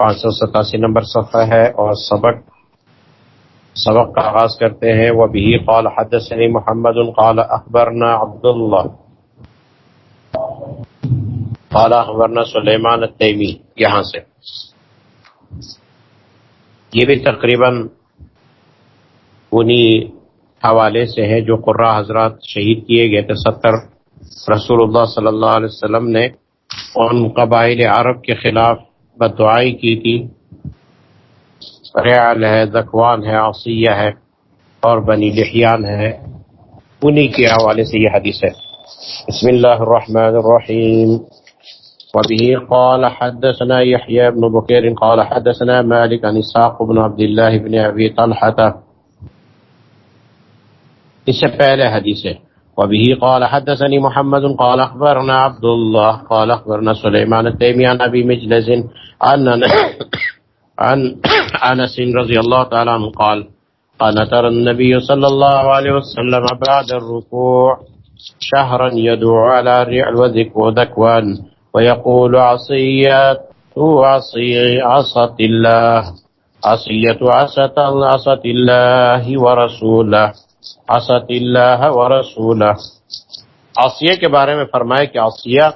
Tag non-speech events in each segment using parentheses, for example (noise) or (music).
پانچ سو ستاسی نمبر صفحہ ہے اور سبق سبق کا آغاز کرتے ہیں۔ وہ بھی قال حدثني محمد قال اخبرنا عبد اللہ قال اخبرنا سلیمان التیمی یہاں سے۔ یہ بھی تقریباً انہی حوالے سے ہے جو قرہ حضرات شہید کیے گئے تھے۔ ستر رسول اللہ صلی اللہ علیہ وسلم نے ان قبائل عرب کے خلاف بدعائی کی تھی۔ ریال ہے زکوان ہے عصیہ ہے اور بنی لحیان ہے۔ انہی کے حوالے سے یہ حدیث ہے۔ بسم اللہ الرحمن الرحیم۔ وبه قال حدثنا يحيى بن بكير قال حدثنا مالك عن اسحاق بن عبد الله بن ابي طلحه اس سے پہلے حدیث ہے۔ وبه قال حدثني محمد قال أخبرنا عبد الله قال أخبرنا سليمان التيمي عن أبي مجلس عن عن (coughs) أنس رضي الله تعالى عنه قال قال ترى النبي صلى الله عليه وسلم بعد الركوع شهرا يدعو على الرعل وذكوان ويقول عصيات عصي عصت الله عصية عصت الله ورسوله. عصت اللہ و رسول عصیہ کے بارے میں فرمائے کہ عصیہ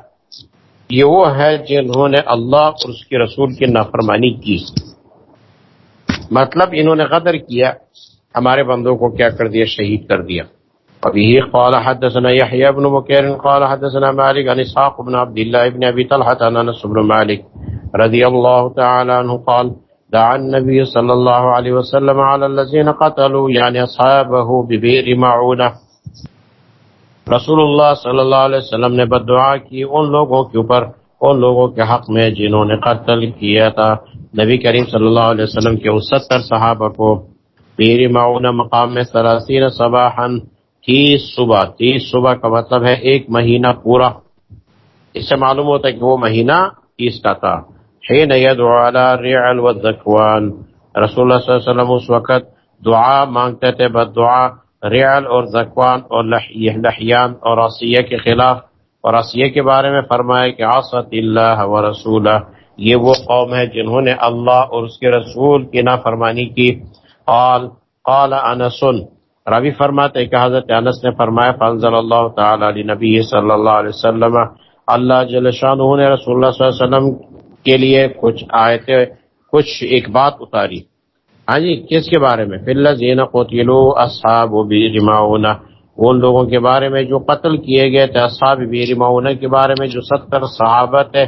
یہ وہ ہے جنہوں نے اللہ اور اس کے رسول کی نافرمانی کی۔ مطلب انہوں نے غدر کیا، ہمارے بندوں کو کیا کر دیا؟ شہید کر دیا۔ ابھی قال حدثنا يحيى بن بكير قال حدثنا مالك عن اسحاق بن عبد الله بن ابي طلحه عن انس بن مالك رضي الله تعالى عنه قال دعا النبي صلى الله عليه وسلم على الذين قتلوا یعنی يعني اصحابه ببئر معونه رسول اللہ صلی اللہ علیہ وسلم نے بدعا کی ان لوگوں کے اوپر، ان لوگوں کے حق میں جنہوں نے قتل کیا تھا۔ نبی کریم صلی اللہ علیہ وسلم کے اس ستر صحابہ کو بیر معونہ مقام میں سراسین صباحن تیس صبح تیس صبح کا مطلب ہے ایک مہینہ پورا۔ اس سے معلوم ہوتا ہے کہ وہ مہینہ تیس کا تھا۔ حین یدعو علی ریعل و رسول اللہ صلی اللہ علیہ وسلم اس وقت دعا مانگتے تھے بد دعا ریعل اور ذکوان اور لحیان اور عصیہ کے خلاف. اور عصیہ کے بارے میں فرمائے کہ عصت اللہ و رسولہ. یہ وہ قوم ہے جنہوں نے اللہ اور اس کے رسول کی نافرمانی کی. قال قال انسن ربی فرماتے کہ حضرت انس نے فرمایا، فانزل اللہ تعالی علی نبی صلی اللہ علیہ وسلم، اللہ جل شانہ نے رسول اللہ صلی اللہ علیہ وسلم کے لیے کچھ آیتیں، کچھ ایک بات اتاری۔ ہاں جی کس کے بارے میں؟ فی الذین قتلوا اصحاب بیرماؤنا ان لوگوں کے بارے میں جو قتل کیے گئے تھے اصحاب بیرماؤنا کے بارے میں جو ستر صحابت ہے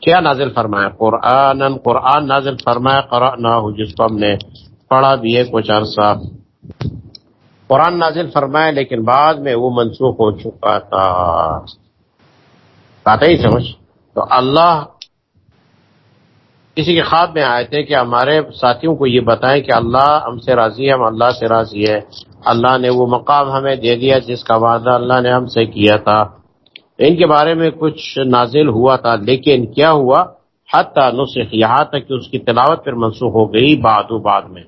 کیا نازل فرمایا؟ قرآن قرآن نازل فرمایا، قرأناہ، جس کو ہم نے پڑھا بھی ہے کچھ عرصہ۔ قرآن نازل فرمایا، لیکن بعد میں وہ منسوخ ہو چکا تھا۔ بات ہی سمجھ۔ تو اللہ کسی کے خواب میں آئے تھے کہ ہمارے ساتھیوں کو یہ بتائیں کہ اللہ ہم سے راضی ہے، ہم اللہ سے راضی ہے۔ اللہ نے وہ مقام ہمیں دے دیا جس کا وعدہ اللہ نے ہم سے کیا تھا۔ ان کے بارے میں کچھ نازل ہوا تھا، لیکن کیا ہوا؟ حتی نسخ یہاں تک کہ اس کی تلاوت پھر منسوخ ہو گئی بعد و بعد میں۔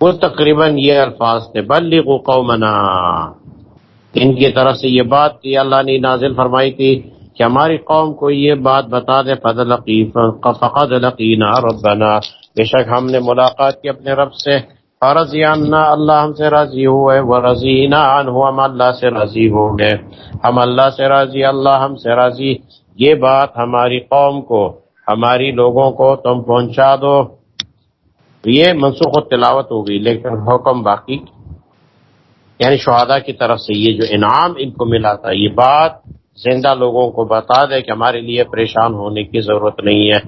وہ تقریباً یہ الفاظ تھے، بلغ قومنا۔ ان کی طرف سے یہ بات تھی اللہ نے نازل فرمائی تھی۔ کہ ہماری قوم کو یہ بات بتا دے فضل فقد لقینا ربنا۔ بے شک ہم نے ملاقات کی اپنے رب سے۔ فرضی عنا، اللہ ہم سے راضی ہوئے۔ ورضینا عنہ ہم اللہ سے راضی ہو گئے ہم اللہ سے راضی، اللہ ہم سے راضی۔ یہ بات ہماری قوم کو، ہماری لوگوں کو تم پہنچا دو۔ یہ منسوخ و تلاوت ہو گئی، لیکن حکم باقی۔ یعنی شہادہ کی طرف سے یہ جو انعام ان کو ملا تھا، یہ بات زندہ لوگوں کو بتا دے کہ ہمارے لیے پریشان ہونے کی ضرورت نہیں ہے۔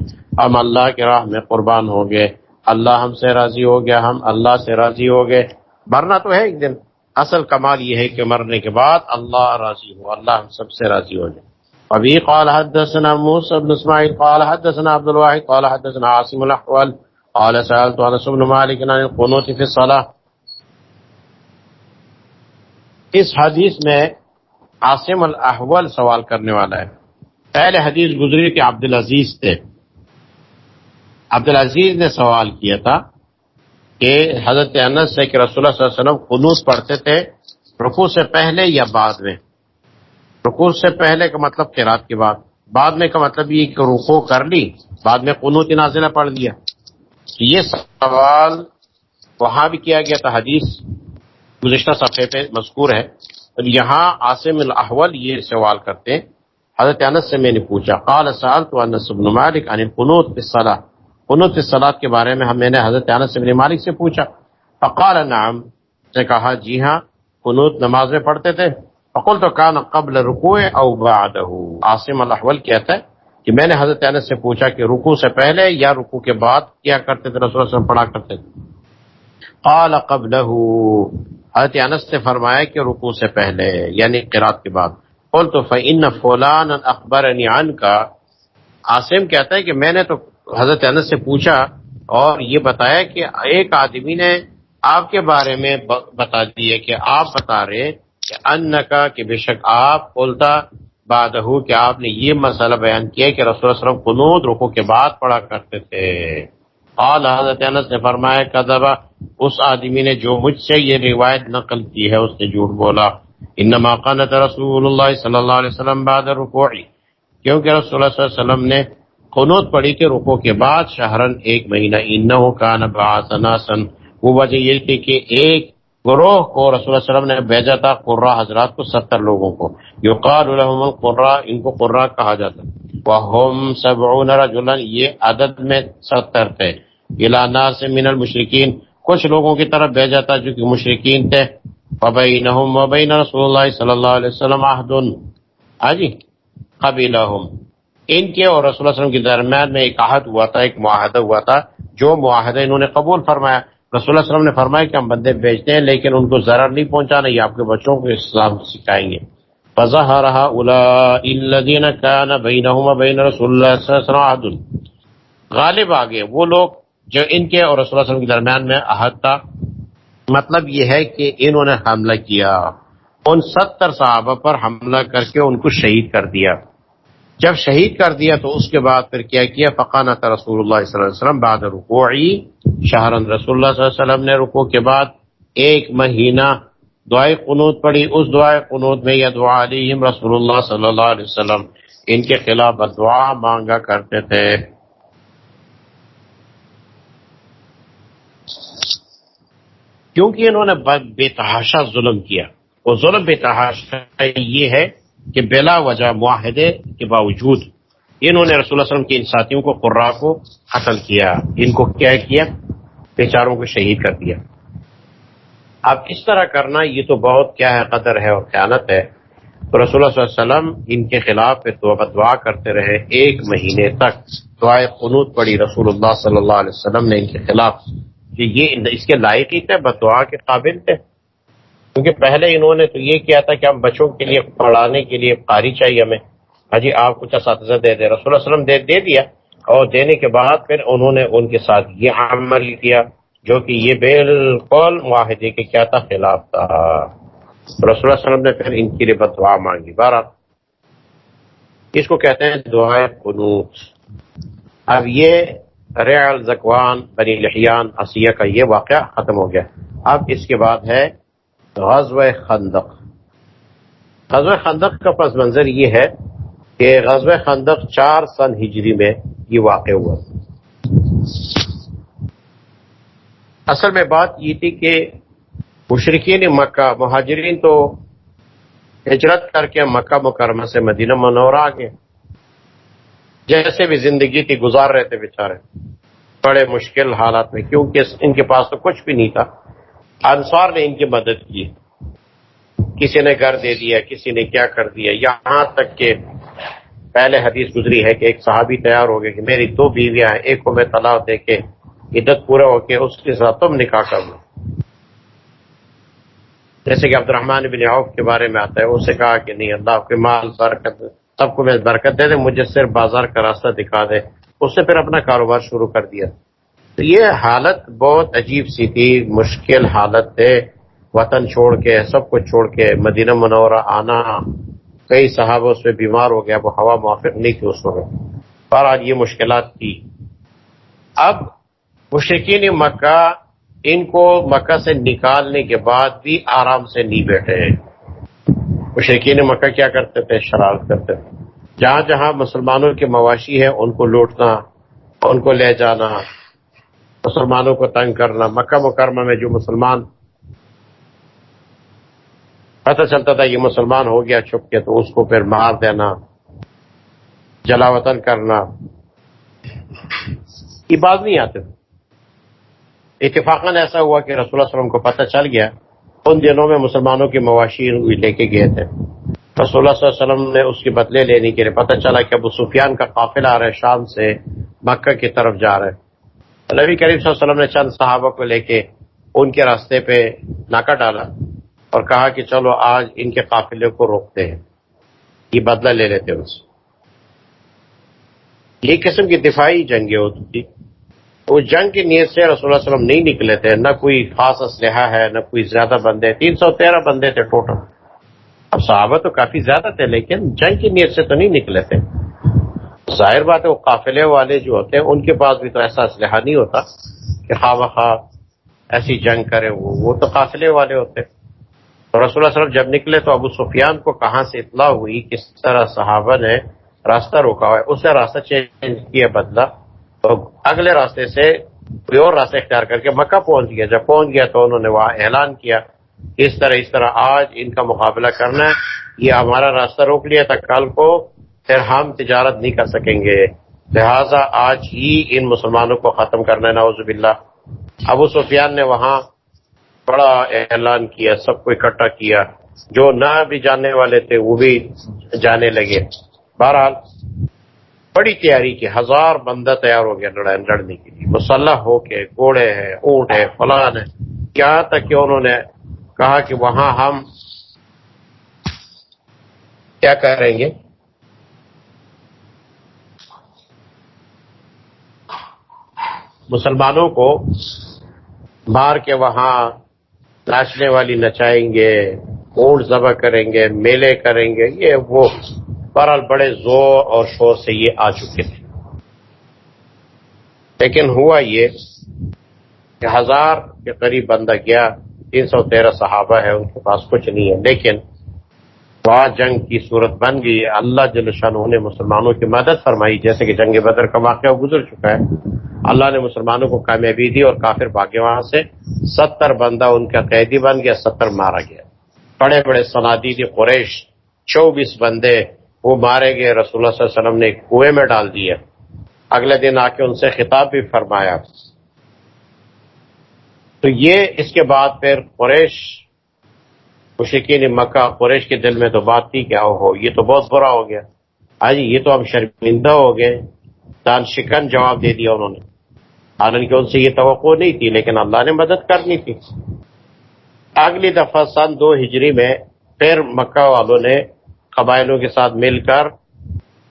ہم اللہ کے راہ میں قربان ہو گئے اللہ ہم سے راضی ہو گیا، ہم اللہ سے راضی ہو گئے مرنا تو ہے ایک دن۔ اصل کمال یہ ہے کہ مرنے کے بعد اللہ راضی ہو، اللہ ہم سب سے راضی ہو جائے۔ ابھی قال حدثنا موسى بن اسماعيل قال حدثنا عبد الواحد، قال حدثنا عاصم الاحوال قال سألت انس بن مالك عن القنوت في الصلاه اس حدیث میں عاصم الاحول سوال کرنے والا ہے۔ پہلے حدیث گزری کہ عبد العزیز تھے۔ عبد العزیز نے سوال کیا تھا کہ حضرت انس سے کہ رسول اللہ صلی اللہ علیہ وسلم قنوت پڑھتے تھے رکوع سے پہلے یا بعد میں؟ رکوع سے پہلے کا مطلب قرات کے بعد بعد میں کا مطلب یہ کہ رکو کر لی، بعد میں قنوت نازلہ پڑھ دیا یہ سوال وہاں بھی کیا گیا تھا، حدیث گزشتہ صفحے پہ مذکور ہے۔ اور یہاں عاصم الاحول یہ سوال کرتے ہیں۔ حضرت انس سے میں نے پوچھا، قال سألت انس بن مالک عن القنوت في الصلاه قنوت في الصلاه کے بارے میں ہم میں نے حضرت انس بن مالک سے پوچھا۔ فقال، نعم۔ سے کہا جی ہاں قنوت نماز میں پڑھتے تھے۔ فقلت كان قبل رکوع او بعده۔ عاصم الاحول کہتا ہے کہ میں نے حضرت انس سے پوچھا کہ رکوع سے پہلے یا رکوع کے بعد کیا کرتے تھے؟ رسول اللہ صلی اللہ علیہ وسلم پڑھا کرتے تھے۔ قال قبله حضرت انس نے فرمایا کہ رکوع سے پہلے یعنی قرات کے بعد۔ قلت، فإن فلان اخبرني عنك۔ عاصم کہتا ہے کہ میں نے تو حضرت انس سے پوچھا اور یہ بتایا کہ ایک آدمی نے آپ کے بارے میں بتا دیے کہ آپ بتا رہے کہ ان کا کہ بے شک آپ بولتا باد کہ آپ نے یہ مسئلہ بیان کیا کہ رسول اللہ وسلم رکو کے بعد پڑھا کرتے تھے۔ قال حضرت انس نے فرمایا کذبا اس آدمی نے جو مجھ سے یہ روایت نقل کی ہے، اس نے جھوٹ بولا۔ انما قنت رسول اللہ صلی اللہ علیہ وسلم بعد رکوع کیونکہ رسول اللہ صلی اللہ علیہ وسلم نے قنوت پڑھی تھی رکوع کے بعد شہرن ایک مہینہ، انہو کان بعث ناسا وہ وجہ یہ تھی کہ ایک گروہ کو رسول اللہ علیہ وسلم نے بھیجا تھا قرہ حضرات کو، ستر لوگوں کو۔ یقال لهم القرہ ان کو قرہ کہا جاتا۔ وهم سبعون رجلا، یہ عدد میں ستر تھے۔ الى ناس من المشرکین۔ کچھ لوگوں کی طرف بھیجا تھا جو کہ مشرکین تھے۔ وبینہم وبین رسول اللہ صلی اللہ علیہ وسلم عہد۔ آجی قبیلہم۔ ان کے اور رسول اللہ علیہ وسلم کے درمیان میں ایک عہد ہوا تھا، ایک معاہدہ ہوا تھا۔ جو معاہدہ انہوں نے قبول فرمایا۔ رسول اللہ علیہ وسلم نے فرمایا کہ ہم بندے بیچتے ہیں، لیکن ان کو ضرر نہیں پہنچانا، یہ آپ کے بچوں کو اسلام سکھائیں گے۔ فظہرها اولائی الذین کان بینہم وبین رسول اللہ صلی اللہ علیہ وسلم عہد۔ غالب آگے، وہ لوگ جو ان کے اور رسول اللہ علیہ وسلم کے درمیان میں عہد تھا مطلب یہ ہے کہ انہوں نے حملہ کیا۔ ان ستر صحابہ پر حملہ کر کے ان کو شہید کر دیا۔ جب شہید کر دیا تو اس کے بعد پھر کیا کیا؟ فقانہ رسول اللہ صلی اللہ علیہ وسلم بعد رکوعی شہرن رسول اللہ صلی اللہ علیہ وسلم نے رکوع کے بعد ایک مہینہ دعائے قنوت پڑھی۔ اس دعائے قنوت میں یا دعا علیہم رسول اللہ صلی اللہ علیہ وسلم۔ ان کے خلاف دعا مانگا کرتے تھے۔ کیونکہ انہوں نے بے تحاشا ظلم کیا۔ وہ ظلم بے تحاشا یہ ہے کہ بلا وجہ معاہدے کے باوجود انہوں نے رسول اللہ علیہ وسلم کے ان ساتھیوں کو قرا کو قتل کیا، ان کو کیا کیا، بیچاروں کو شہید کر دیا۔ اب اس طرح کرنا، یہ تو بہت کیا ہے، قدر ہے اور خیانت ہے۔ تو رسول اللہ صلی اللہ علیہ وسلم ان کے خلاف دعا کرتے رہے ایک مہینے تک۔ دعائے قنوت پڑی رسول اللہ صلی اللہ علیہ وسلم نے ان کے خلاف۔ کہ یہ اس کے لائق ہی تھے بدعا کے قابل تھے۔ کیونکہ پہلے انہوں نے تو یہ کیا تھا کہ ہم بچوں کے لیے پڑھانے کے لیے قاری چاہیے ہمیں۔ حجی آپ کچھ اساتذہ دے دے، رسول اللہ علیہ وسلم دے دے دیا۔ اور دینے کے بعد پھر انہوں نے ان کے ساتھ یہ عمل کیا، جو کہ یہ بالکل معاہدے کے کیا تھا، خلاف تھا۔ رسول اللہ علیہ وسلم نے پھر ان کے لیے بدعا مانگی۔ بارہ اس کو کہتے ہیں دعائے قنوت۔ اب یہ ریال زکوان بنی لحیان عصیہ کا یہ واقعہ ختم ہو گیا۔ اب اس کے بعد ہے غزوہ خندق۔ غزوہ خندق کا پس منظر یہ ہے کہ غزوہ خندق چار سن ہجری میں یہ واقع ہوا۔ اصل میں بات یہ تھی کہ مشرقین مکہ، مہاجرین تو ہجرت کر کے مکہ مکرمہ سے مدینہ منورہ آ گئے جیسے بھی زندگی تھی گزار رہے تھے بیچارے۔ بڑے مشکل حالات میں، کیونکہ ان کے پاس تو کچھ بھی نہیں تھا۔ انصار نے ان کی مدد کی۔ کسی نے گھر دے دیا، کسی نے کیا کر دیا۔ یہاں تک کہ پہلے حدیث گزری ہے کہ ایک صحابی تیار ہو گئے کہ میری دو بیویاں ہیں، ایک کو میں طلاق دے کے عدت پورا ہو کے اس کے ساتھ تم نکاح کر لو۔ جیسے کہ عبد الرحمان بن عوف کے بارے میں آتا ہے، اسے کہا کہ نہیں، اللہ کے مال، برکت سب کو میں برکت دے دے، مجھے صرف بازار کا راستہ دکھا دے۔ اس سے پھر اپنا کاروبار شروع کر دیا۔ تو یہ حالت بہت عجیب سی تھی، مشکل حالت تھے۔ وطن چھوڑ کے، سب کچھ چھوڑ کے، مدینہ منورہ آنا۔ کئی صحابہ اس پہ بیمار ہو گیا وہ ہوا موافق نہیں تھی اس وقت۔ پر آج یہ مشکلات تھی۔ اب مشرقین مکہ، ان کو مکہ سے نکالنے کے بعد بھی آرام سے نہیں بیٹھے۔ ہیں مشرقین مکہ کیا کرتے تھے؟ شرارت کرتے تھے۔ جہاں جہاں مسلمانوں کے مواشی ہے ان کو لوٹنا، ان کو لے جانا، مسلمانوں کو تنگ کرنا۔ مکہ مکرمہ میں جو مسلمان پتہ چلتا تھا یہ مسلمان ہو گیا، چھپ کے، تو اس کو پھر مار دینا، جلا وطن کرنا۔ یہ بات نہیں آتے تھے۔ اتفاقاً ایسا ہوا کہ رسول اللہ علیہ وسلم کو پتہ چل گیا ان دنوں میں مسلمانوں کی مواشی لے کے گئے تھے۔ رسول اللہ صلی اللہ علیہ وسلم نے اس کے بدلے لینے کے لیے پتہ چلا کہ ابو سفیان کا قافلہ آ رہا ہے، شام سے مکہ کی طرف جا رہے نبی کریم صلی اللہ علیہ وسلم نے چند صحابہ کو لے کے ان کے راستے پہ ناکہ ڈالا اور کہا کہ چلو آج ان کے قافلے کو روکتے ہیں۔ یہ بدلہ لے لیتے ان سے۔ یہ قسم کی دفاعی جنگیں ہوتی تھی اس جنگ کی نیت سے رسول اللہ علیہ وسلم نہیں نکلے تھے، نہ کوئی خاص اسلحہ ہے، نہ کوئی زیادہ بندے، تین سو تیرہ بندے تھے ٹوٹل۔ اب صحابہ تو کافی زیادہ تھے، لیکن جنگ کی نیت سے تو نہیں نکلے تھے۔ ظاہر بات ہے، وہ قافلے والے جو ہوتے ہیں، ان کے پاس بھی تو ایسا اسلحہ نہیں ہوتا کہ خواہ بخواہ ایسی جنگ کرے، وہ وہ تو قافلے والے ہوتے۔ تو رسول اللہ علیہ وسلم جب نکلے تو ابو سفیان کو کہاں سے اطلاع ہوئی؟ کس طرح صحابہ نے راستہ روکا ہوا ہے؟ اس نے راستہ چینج کیا بدلا تو اگلے راستے سے کوئی اور راستہ اختیار کر کے مکہ پہنچ گیا۔ جب پہنچ گیا تو انہوں نے وہاں اعلان کیا اس طرح اس طرح آج ان کا مقابلہ کرنا ہے۔ یہ ہمارا راستہ روک لیا تھا۔ کل کو پھر ہم تجارت نہیں کر سکیں گے۔ لہذا آج ہی ان مسلمانوں کو ختم کرنا ہے۔ نعوذ باللہ۔ ابو سفیان نے وہاں بڑا اعلان کیا، سب کو اکٹھا کیا۔ جو نہ بھی جاننے والے تھے وہ بھی جانے لگے۔ بہرحال بڑی تیاری کی، ہزار بندہ تیار ہو گیا لڑنے کے لیے۔ مسلح ہو کے، گھوڑے ہیں، اونٹ ہے فلان ہے کیا تک کہ انہوں نے کہا کہ وہاں ہم کیا کریں گے مسلمانوں کو مار کے وہاں ناچنے والی نچائیں گے، اونٹ ذبح کریں گے، میلے کریں گے، یہ وہ بہرحال بڑے زور اور شور سے یہ آ چکے تھے۔ لیکن ہوا یہ کہ ہزار کے قریب بندہ گیا، تین سو تیرہ صحابہ ہے ان کے پاس کچھ نہیں ہے۔ لیکن وہاں جنگ کی صورت بن گئی۔ اللہ جل شاہ نے مسلمانوں کی مدد فرمائی، جیسے کہ جنگ بدر کا واقعہ گزر چکا ہے۔ اللہ نے مسلمانوں کو کامیابی دی اور کافر بھاگے۔ وہاں سے ستر بندہ ان کا قیدی بن گیا، ستر مارا گیا۔ بڑے بڑے صنادیدی قریش، چوبیس بندے وہ مارے گئے۔ رسول اللہ صلی اللہ علیہ وسلم نے کنویں میں ڈال دیا۔ اگلے دن آ کے ان سے خطاب بھی فرمایا۔ تو یہ اس کے بعد پھر قریش مشکین مکہ، قریش کے دل میں تو بات تھی کیا ہو، یہ تو بہت برا ہو گیا۔ آج یہ تو ہم شرمندہ ہو گئے۔ دان شکن جواب دے دیا انہوں نے۔ حالانکہ ان سے یہ توقع نہیں تھی، لیکن اللہ نے مدد کرنی تھی۔ اگلی دفعہ سن دو ہجری میں پھر مکہ والوں نے قبائلوں کے ساتھ مل کر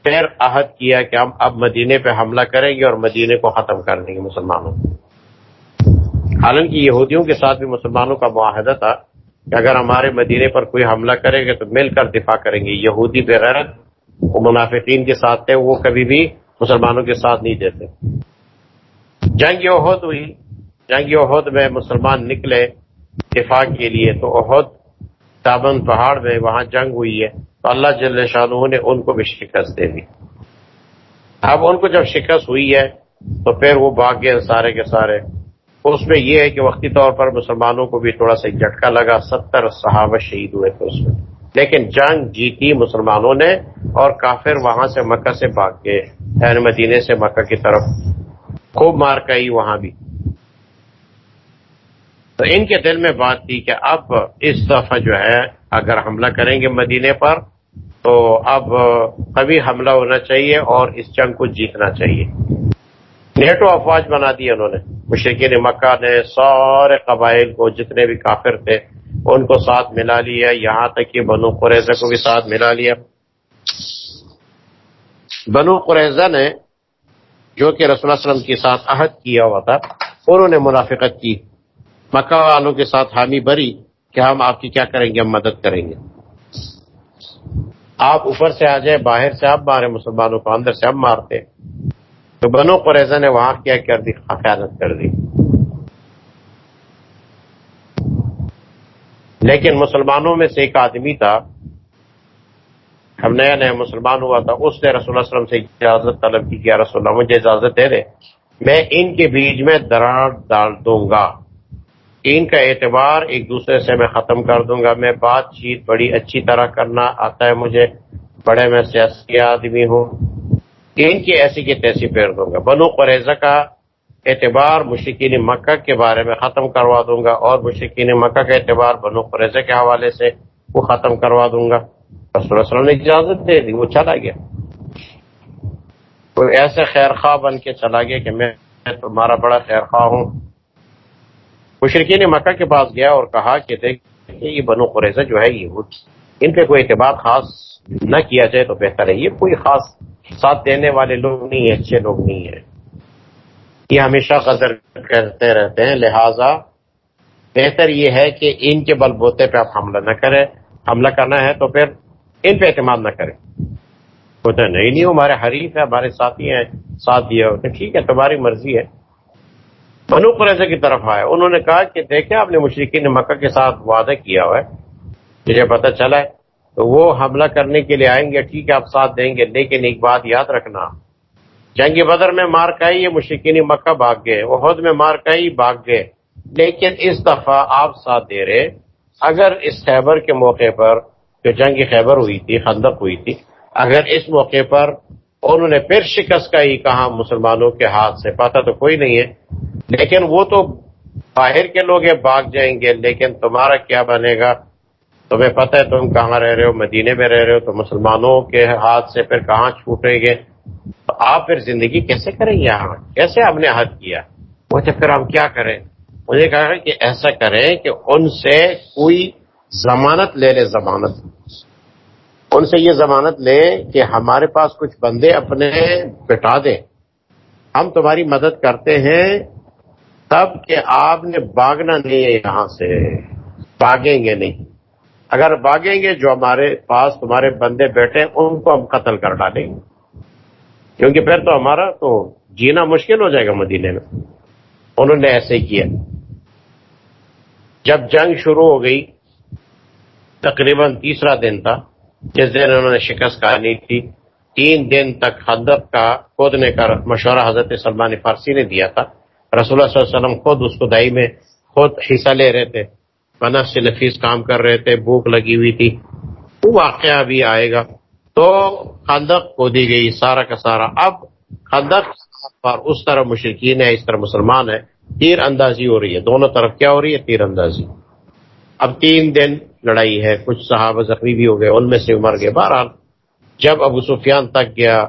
پھر عہد کیا کہ ہم اب مدینے پہ حملہ کریں گے اور مدینے کو ختم کر دیں گے مسلمانوں حالانکہ یہودیوں کے ساتھ بھی مسلمانوں کا معاہدہ تھا کہ اگر ہمارے مدینے پر کوئی حملہ کرے گا تو مل کر دفاع کریں گے۔ یہودی بغیرت وہ منافقین کے ساتھ تھے، وہ کبھی بھی مسلمانوں کے ساتھ نہیں دیتے۔ جنگ عہد ہوئی۔ جنگ عہد میں مسلمان نکلے دفاع کے لیے۔ تو عہد تابن پہاڑ میں وہاں جنگ ہوئی ہے۔ تو اللہ جل شاہ نے ان کو بھی شکست دے دی۔ اب ان کو جب شکست ہوئی ہے، تو پھر وہ بھاگ گئے سارے کے سارے۔ اس میں یہ ہے کہ وقتی طور پر مسلمانوں کو بھی تھوڑا سا جھٹکا لگا، ستر صحابہ شہید ہوئے تھے اس میں۔ لیکن جنگ جیتی مسلمانوں نے اور کافر وہاں سے مکہ سے بھاگ گئے یعنی مدینے سے مکہ کی طرف۔ خوب مار کئی وہاں بھی۔ تو ان کے دل میں بات تھی کہ اب اس دفعہ جو ہے اگر حملہ کریں گے مدینے پر، تو اب کبھی حملہ ہونا چاہیے اور اس جنگ کو جیتنا چاہیے۔ نیٹو افواج بنا دی انہوں نے۔ مشرقین مکہ نے سارے قبائل کو، جتنے بھی کافر تھے، ان کو ساتھ ملا لیا۔ یہاں تک کہ بنو قریضہ کو بھی ساتھ ملا لیا۔ بنو قریضہ نے جو کہ رسول اللہ علیہ وسلم کے ساتھ عہد کیا ہوا تھا، انہوں نے منافقت کی۔ مکہ والوں کے ساتھ حامی بری۔ کہ ہم آپ کی کیا کریں گے، ہم مدد کریں گے۔ آپ اوپر سے آ جائیں، باہر سے آپ مارے مسلمانوں کو اندر سے ہم مارتے تو بنو قریضہ نے وہاں کیا کر دی؟ خیانت کر دی۔ لیکن مسلمانوں میں سے ایک آدمی تھا۔ ہم نیا نیا مسلمان ہوا تھا۔ اس نے رسول اللہ علیہ وسلم سے اجازت طلب کی کیا رسول اللہ، مجھے اجازت دے دے۔ میں ان کے بیچ میں دراڑ ڈال دوں گا۔ ان کا اعتبار ایک دوسرے سے میں ختم کر دوں گا۔ میں بات چیت بڑی اچھی طرح کرنا آتا ہے، مجھے بڑے میں سیاسی آدمی ہوں۔ ان کی ایسی کی تیسی پھیر دوں گا۔ بنو قریضہ کا اعتبار مشکین مکہ کے بارے میں ختم کروا دوں گا اور مشکین مکہ کا اعتبار بنو قریضہ کے حوالے سے وہ ختم کروا دوں گا۔ رسول اللہ وسلم نے اجازت دے دی، وہ چلا گیا۔ کوئی ایسے خیر خواہ بن کے چلا گیا کہ میں تمہارا بڑا خیر خواہ ہوں۔ مشرقین مکہ کے پاس گیا اور کہا کہ دیکھ، یہ بنو قریضہ جو ہے، یہ ان پہ کوئی اعتبار خاص نہ کیا جائے تو بہتر ہے۔ یہ کوئی خاص ساتھ دینے والے لوگ نہیں ہیں، اچھے لوگ نہیں ہیں۔ یہ ہمیشہ قدر کرتے رہتے ہیں۔ لہذا بہتر یہ ہے کہ ان کے بل بوتے پہ آپ حملہ نہ کریں۔ حملہ کرنا ہے تو پھر ان پہ اعتماد نہ کریں۔ ہوتا نہیں نہیں، ہمارے حریف ہے ہمارے ساتھی ہیں، ساتھ دیا ہوتے ٹھیک ہے، تمہاری مرضی ہے۔ بنو قریضہ کی طرف آئے۔ انہوں نے کہا کہ دیکھیں، آپ نے مشرقین مکہ کے ساتھ وعدہ کیا ہوا ہے۔ مجھے پتہ چلا ہے۔ تو وہ حملہ کرنے کے لیے آئیں گے۔ ٹھیک ہے، آپ ساتھ دیں گے۔ لیکن ایک بات یاد رکھنا۔ جنگ بدر میں مار کائی یہ مشکین مکہ بھاگ گئے۔ عہد میں مار کائی بھاگ گئے۔ لیکن اس دفعہ آپ ساتھ دے رہے۔ اگر اس خیبر کے موقع پر جو جنگ خیبر ہوئی تھی، خندق ہوئی تھی، اگر اس موقع پر انہوں نے پھر شکست کا ہی کہا مسلمانوں کے ہاتھ سے پاتا تو کوئی نہیں ہے۔ لیکن وہ تو باہر کے لوگ بھاگ جائیں گے، لیکن تمہارا کیا بنے گا؟ تمہیں پتہ ہے تم کہاں رہ رہے ہو؟ مدینے میں رہ رہے ہو، تو مسلمانوں کے ہاتھ سے پھر کہاں چھوٹیں گے؟ تو آپ پھر زندگی کیسے کریں گے یہاں؟ کیسے ہم نے حد کیا؟ وہ پھر ہم کیا کریں؟ مجھے کہا کہ ایسا کریں کہ ان سے کوئی ضمانت لے لے، ضمانت۔ ان سے یہ ضمانت لے کہ ہمارے پاس کچھ بندے اپنے بٹا دیں۔ ہم تمہاری مدد کرتے ہیں تب کہ آپ نے باغنا نہیں ہے یہاں سے۔ باغیں گے نہیں۔ اگر باغیں گے جو ہمارے پاس تمہارے بندے بیٹھے ان کو ہم قتل کر ڈالیں گے۔ کیونکہ پھر تو ہمارا تو جینا مشکل ہو جائے گا مدینے میں۔ انہوں نے ایسے ہی کیا۔ جب جنگ شروع ہو گئی، تقریباً تیسرا دن تھا۔ جس دن انہوں نے شکست کہانی تھی تین دن تک حدت کا کھودنے کا مشورہ حضرت سلمان فارسی نے دیا تھا۔ رسول اللہ صلی اللہ علیہ وسلم خود اس خدائی میں خود حصہ لے رہے تھے۔ بنف سے نفیس کام کر رہے تھے، بھوک لگی ہوئی تھی۔ وہ واقعہ بھی آئے گا۔ تو خندق کو دی گئی سارا کا سارا۔ اب خندق پر اس طرح مشرقین ہے اس طرح مسلمان ہے تیر اندازی ہو رہی ہے۔ دونوں طرف کیا ہو رہی ہے؟ تیر اندازی۔ اب تین دن لڑائی ہے۔ کچھ صحابہ زخمی بھی ہو گئے، ان میں سے عمر گئے بہرحال جب ابو سفیان تک گیا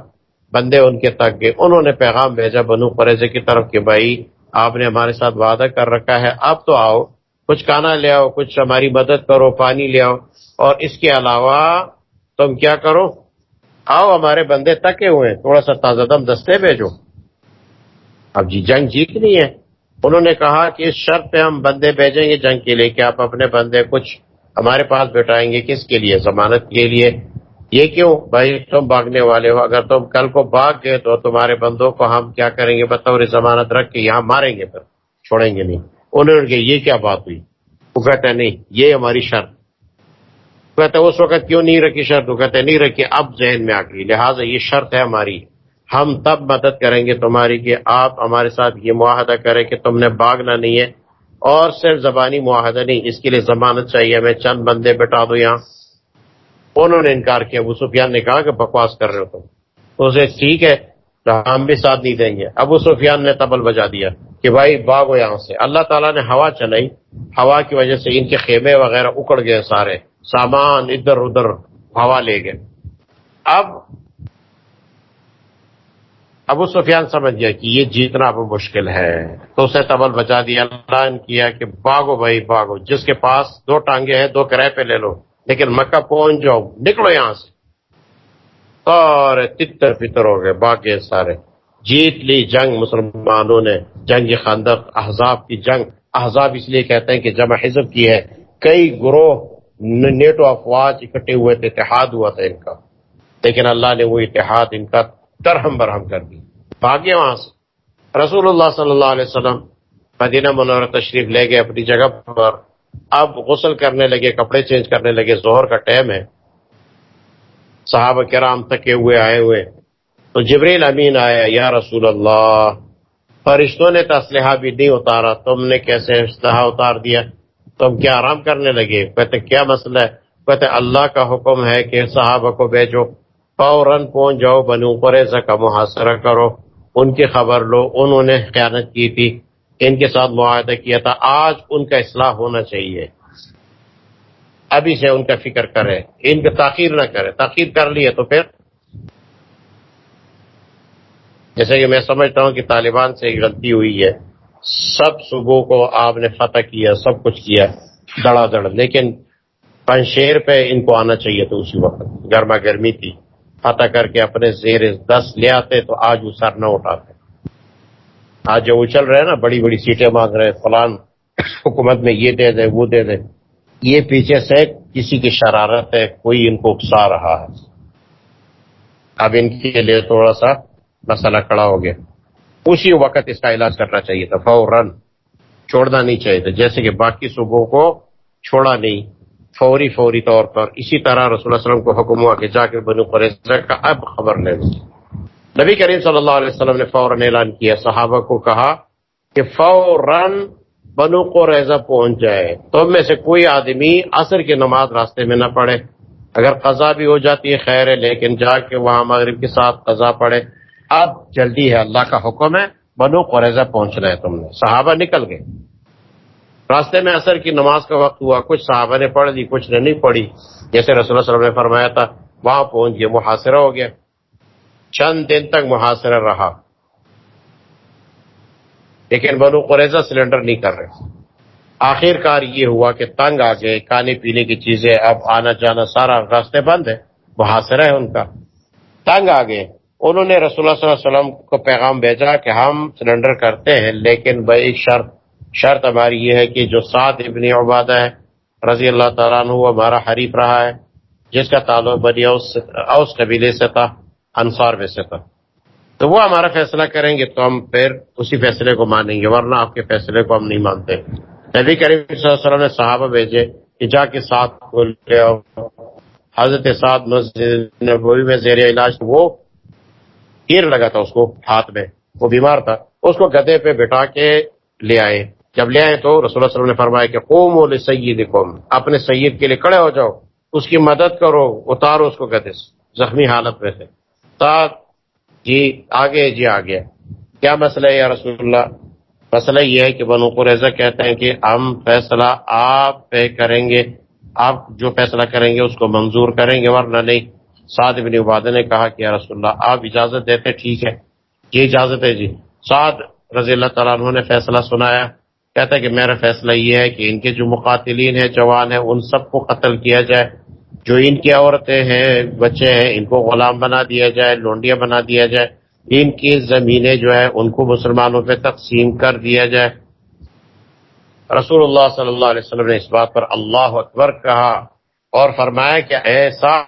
بندے ان کے تک گئے۔ انہوں نے پیغام بھیجا بنو قریضے کی طرف کہ بھائی، آپ نے ہمارے ساتھ وعدہ کر رکھا ہے اب تو آؤ، کچھ کھانا لے آؤ، کچھ ہماری مدد کرو، پانی لے آؤ۔ اور اس کے علاوہ تم کیا کرو؟ آؤ ہمارے بندے تکے ہوئے، تھوڑا سا تازہ دم دستے بھیجو۔ اب جی جنگ جیتنی ہے۔ انہوں نے کہا کہ اس شرط پہ ہم بندے بھیجیں گے جنگ کے لیے کہ آپ اپنے بندے کچھ ہمارے پاس بیٹھائیں گے، کس کے لیے؟ ضمانت کے لیے۔ یہ کیوں؟ بھائی تم بھاگنے والے ہو۔ اگر تم کل کو بھاگ گئے تو تمہارے بندوں کو ہم کیا کریں گے؟ بطور ضمانت رکھ کے یہاں ماریں گے پھر، چھوڑیں گے نہیں۔ انہوں نے یہ کیا بات ہوئی؟ وہ کہتے نہیں، یہ ہماری شرط۔ کہتے اس وقت کیوں نہیں رکھی شرط؟ وہ کہتے نہیں رکھی، اب ذہن میں آ گئی۔ لہٰذا یہ شرط ہے ہماری۔ ہم تب مدد کریں گے تمہاری کہ آپ ہمارے ساتھ یہ معاہدہ کریں کہ تم نے باغنا نہیں ہے۔ اور صرف زبانی معاہدہ نہیں، اس کے لیے ضمانت چاہیے ہمیں، چند بندے بٹا دو یہاں۔ انہوں نے انکار کیا، ابو سفیان نے کہا کہ بکواس کر رہے ہو تم۔ اسے ٹھیک ہے، ہم بھی ساتھ نہیں دیں گے۔ ابو سفیان نے تبل بجا دیا کہ بھائی باغو یہاں سے۔ اللہ تعالیٰ نے ہوا چلائی، ہوا کی وجہ سے ان کے خیمے وغیرہ اکڑ گئے سارے۔ سامان ادھر ادھر ہوا لے گئے۔ اب ابو سفیان سمجھ گیا کہ یہ جیتنا اب مشکل ہے۔ تو اسے تبل بچا دیا اللہ نے کیا کہ باغو بھائی باغو جس کے پاس دو ٹانگے ہیں، دو کرائے پہ لے لو۔ لیکن مکہ پہنچ جاؤ، نکلو یہاں سے۔ سارے تتر پتر ہو گئے، باقی سارے۔ جیت لی جنگ مسلمانوں نے، جنگ خندق احزاب کی جنگ۔ احزاب اس لیے کہتے ہیں کہ جمع حزب کی ہے۔ کئی گروہ نیٹو افواج اکٹھے ہوئے تھے، اتحاد ہوا تھا ان کا۔ لیکن اللہ نے وہ اتحاد، ان کا ترہم برہم کر دی باقی وہاں سے۔ رسول اللہ صلی اللہ علیہ وسلم مدینہ منور تشریف لے گئے، اپنی جگہ پر۔ اب غسل کرنے لگے، کپڑے چینج کرنے لگے زہر کا ٹائم ہے۔ صحابہ کرام تکے ہوئے، آئے ہوئے۔ تو جبریل امین آیا، یا رسول اللہ، فرشتوں نے تو اسلحہ بھی نہیں اتارا، تم نے کیسے اسلحہ اتار دیا؟ تم کیا آرام کرنے لگے؟ کہتے، کیا مسئلہ ہے؟ کہتے، اللہ کا حکم ہے کہ صحابہ کو بیچو فوراً پہنچ جاؤ، بنو قریضہ کا محاصرہ کرو۔ ان کی خبر لو، انہوں نے خیانت کی تھی۔ ان کے ساتھ معاہدہ کیا تھا۔ آج ان کا اصلاح ہونا چاہیے۔ ابھی سے ان کا فکر کرے ان کا تاخیر نہ کرے تاخیر کر لیے تو پھر۔ جیسے کہ میں سمجھتا ہوں کہ طالبان سے غلطی ہوئی ہے۔ سب صبح کو آپ نے فتح کیا، سب کچھ کیا، دڑا دڑ۔ لیکن پنشیر پہ ان کو آنا چاہیے تو اسی وقت۔ گرما گرمی تھی۔ فتح کر کے اپنے زیر دس لے آتے تو آج وہ سر نہ اٹھاتے۔ آج جو اچل رہے ہیں نا، بڑی بڑی سیٹیں مانگ رہے ہیں، فلان حکومت میں یہ دے دے، وہ دے دے۔ یہ پیچھے سے کسی کی شرارت ہے، کوئی ان کو اکسا رہا ہے۔ اب ان کے لیے تھوڑا سا مسئلہ کھڑا ہو گیا۔ اسی وقت اس کا علاج کرنا چاہیے تھا، فوراً۔ چھوڑنا نہیں چاہیے تھا، جیسے کہ باقی صوبوں کو چھوڑا نہیں۔ فوری فوری طور پر۔ اسی طرح رسول اللہ علیہ وسلم کو حکم ہوا کہ جا کے بنو قریضہ کا اب خبر لے لو۔ نبی کریم صلی اللہ علیہ وسلم نے فوراً اعلان کیا، صحابہ کو کہا کہ فوراً بنو قریضہ پہنچ جائے۔ تم میں سے کوئی آدمی عصر کی نماز راستے میں نہ پڑے اگر قضا بھی ہو جاتی ہے خیر ہے، لیکن جا کے وہاں مغرب کے ساتھ قضا پڑے اب جلدی ہے، اللہ کا حکم ہے، بنو قریضہ پہنچنا ہے تم نے۔ صحابہ نکل گئے۔ راستے میں اثر کی نماز کا وقت ہوا، کچھ صحابہ نے پڑھ دی کچھ نے نہیں پڑھی۔ جیسے رسول اللہ صلی اللہ علیہ وسلم نے فرمایا تھا، وہاں پہنچ گئے، محاصرہ ہو گیا۔ چند دن تک محاصرہ رہا۔ لیکن بنو قریضہ سلنڈر نہیں کر رہے۔ آخر کار یہ ہوا کہ تنگ آ گئے، کھانے پینے کی چیزیں اب آنا جانا سارا راستے بند ہے، محاصرہ ہے ان کا۔ تنگ آ گئے۔ انہوں نے رسول اللہ صلی اللہ علیہ وسلم کو پیغام بھیجا کہ ہم سلنڈر کرتے ہیں، لیکن بھائی شرط شرط ہماری یہ ہے کہ جو سات ابن عبادہ ہے، رضی اللہ تعالیٰ عنہ ہمارا حریف رہا ہے، جس کا تعلق بنی اوس قبیلے سے تھا۔ انصار میں سے تھا تو وہ ہمارا فیصلہ کریں گے تو ہم پھر اسی فیصلے کو مانیں گے، ورنہ آپ کے فیصلے کو ہم نہیں مانتے۔ نبی کریم صلی اللہ علیہ وسلم نے صحابہ بھیجے کہ جا کے ساتھ حضرت سعد مسجد نبوی میں زیر علاج، وہ تیر لگا تھا اس کو ہاتھ میں، وہ بیمار تھا۔ اس کو گدے پہ بٹھا کے لے آئے۔ جب لے آئے تو رسول اللہ علیہ وسلم نے فرمایا کہ قوم سید اپنے سید کے لیے کڑے ہو جاؤ، اس کی مدد کرو، اتارو اس کو گدے سے، زخمی حالت میں سے۔ جی آگے جی آگے۔ کیا مسئلہ ہے یا رسول اللہ؟ مسئلہ یہ ہے کہ بنو قریضہ کہتے ہیں کہ ہم فیصلہ آپ پہ کریں گے، آپ جو فیصلہ کریں گے اس کو منظور کریں گے، ورنہ نہیں۔ سعد بن عبادہ نے کہا کہ یا رسول اللہ، آپ اجازت دیتے، ٹھیک ہے۔ یہ اجازت ہے جی۔ سعد رضی اللہ تعالیٰ عنہ نے فیصلہ سنایا، کہتا ہے کہ میرا فیصلہ یہ ہے کہ ان کے جو مقاتلین ہیں، جوان ہیں، ان سب کو قتل کیا جائے۔ جو ان کی عورتیں ہیں، بچے ہیں، ان کو غلام بنا دیا جائے، لونڈیاں بنا دیا جائے، ان کی زمینیں جو ہے ان کو مسلمانوں پہ تقسیم کر دیا جائے۔ رسول اللہ صلی اللہ علیہ وسلم نے اس بات پر اللہ اکبر کہا اور فرمایا کہ ایسا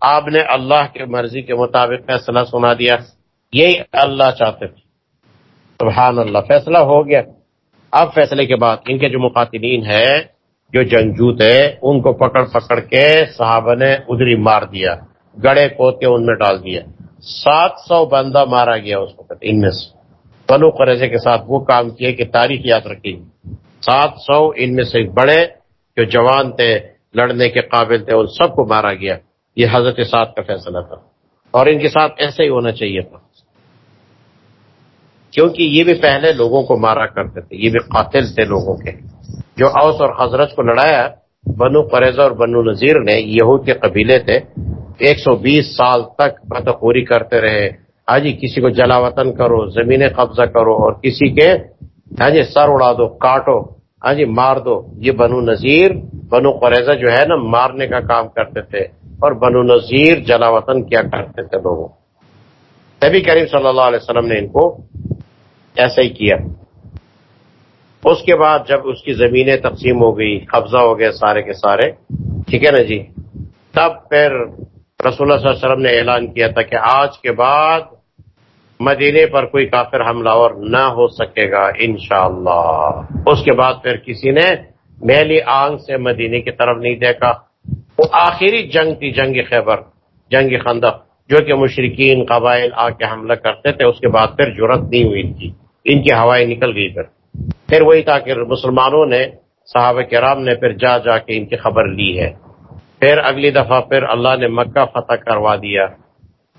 آپ نے اللہ کی مرضی کے مطابق فیصلہ سنا دیا۔ یہی اللہ چاہتے تھے۔ سبحان اللہ، فیصلہ ہو گیا۔ اب فیصلے کے بعد ان کے جو مقاتلین ہیں جو جنگجو تھے ان کو پکڑ پکڑ کے صحابہ نے ادری مار دیا گڑے کود کے ان میں ڈال دیا۔ سات سو بندہ مارا گیا اس وقت، ان میں سے۔ بنو قرضے کے ساتھ وہ کام کیے کہ تاریخ یاد رکھی سات سو ان میں سے بڑے جو جوان تھے، لڑنے کے قابل تھے، ان سب کو مارا گیا۔ یہ حضرت سعد کا فیصلہ تھا۔ اور ان کے ساتھ ایسا ہی ہونا چاہیے تھا۔ کیونکہ یہ بھی پہلے لوگوں کو مارا کرتے تھے، یہ بھی قاتل تھے لوگوں کے۔ جو اوس اور حضرت کو لڑایا، بنو قریضہ اور بنو نذیر نے یہود کے قبیلے تھے ایک سو بیس سال تک بتخوری کرتے رہے۔ ہاں جی کسی کو جلا وطن کرو زمینیں قبضہ کرو اور کسی کے ہاں جی سر اڑا دو، کاٹو ہاں جی مار دو۔ یہ بنو نذیر، بنو قریضہ جو ہے نا، مارنے کا کام کرتے تھے اور بنو نذیر جلا وطن کیا کرتے تھے لوگوں۔ نبی کریم صلی اللہ علیہ وسلم نے ان کو ایسا ہی کیا۔ اس کے بعد جب اس کی زمینیں تقسیم ہو گئی، قبضہ ہو گئے سارے کے سارے، ٹھیک ہے نا جی؟ تب پھر رسول اللہ صلی اللہ علیہ وسلم نے اعلان کیا تھا کہ آج کے بعد مدینے پر کوئی کافر حملہ اور نہ ہو سکے گا انشاءاللہ۔ اس کے بعد پھر کسی نے میلی آنگ سے مدینے کی طرف نہیں دیکھا۔ وہ آخری جنگ تھی، جنگ خیبر، جنگ خندق، جو کہ مشرقین قبائل آ کے حملہ کرتے تھے، اس کے بعد پھر جرت نہیں ہوئی تھی۔ ان کی ہوائیں نکل گئی پھر۔ پھر وہی تھا کہ مسلمانوں نے صحابہ کرام نے پھر جا جا کے ان کی خبر لی ہے۔ پھر اگلی دفعہ پھر اللہ نے مکہ فتح کروا دیا۔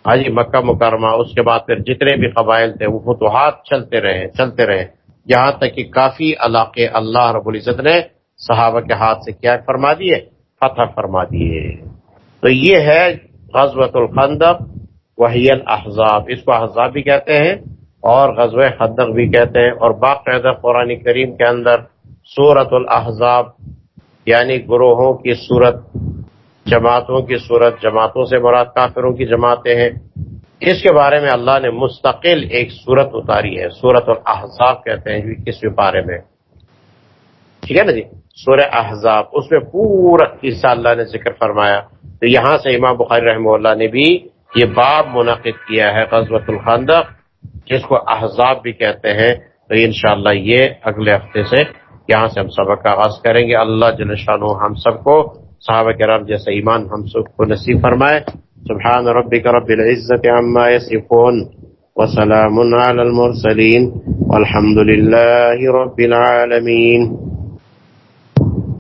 حاجی مکہ مکرمہ، اس کے بعد پھر جتنے بھی قبائل تھے، وہ فتوحات چلتے رہے چلتے رہے۔ یہاں تک کہ کافی علاقے اللہ رب العزت نے صحابہ کے ہاتھ سے کیا فرما دیے، فتح فرما دیے۔ تو یہ ہے غزوت الخندق، وحی الحضاب اس کو احزاب بھی کہتے ہیں۔ اور غزوہ خندق بھی کہتے ہیں اور باقاعدہ قرآن کریم کے اندر صورت الحضاب یعنی گروہوں کی صورت، جماعتوں کی صورت، جماعتوں سے مراد کافروں کی جماعتیں ہیں۔ اس کے بارے میں اللہ نے مستقل ایک صورت اتاری ہے صورت الحضاب کہتے ہیں کس بارے میں۔ ٹھیک ہے نا جی؟ سورہ احزاب، اس میں پورا قصہ اللہ نے ذکر فرمایا۔ تو یہاں سے امام بخاری رحمہ اللہ نے بھی یہ باب منعقد کیا ہے قزوت الخندق۔ جس کو احزاب بھی کہتے ہیں، تو انشاءاللہ یہ اگلے ہفتے سے یہاں سے ہم سبق کا آغاز کریں گے۔ اللہ جل شانو ہم سب کو، صحابہ کرام جیسا ایمان ہم سب کو نصیب فرمائے۔ سبحان ربک رب العزت عما یصفون وسلام علی المرسلین۔ والحمد للہ رب العالمین۔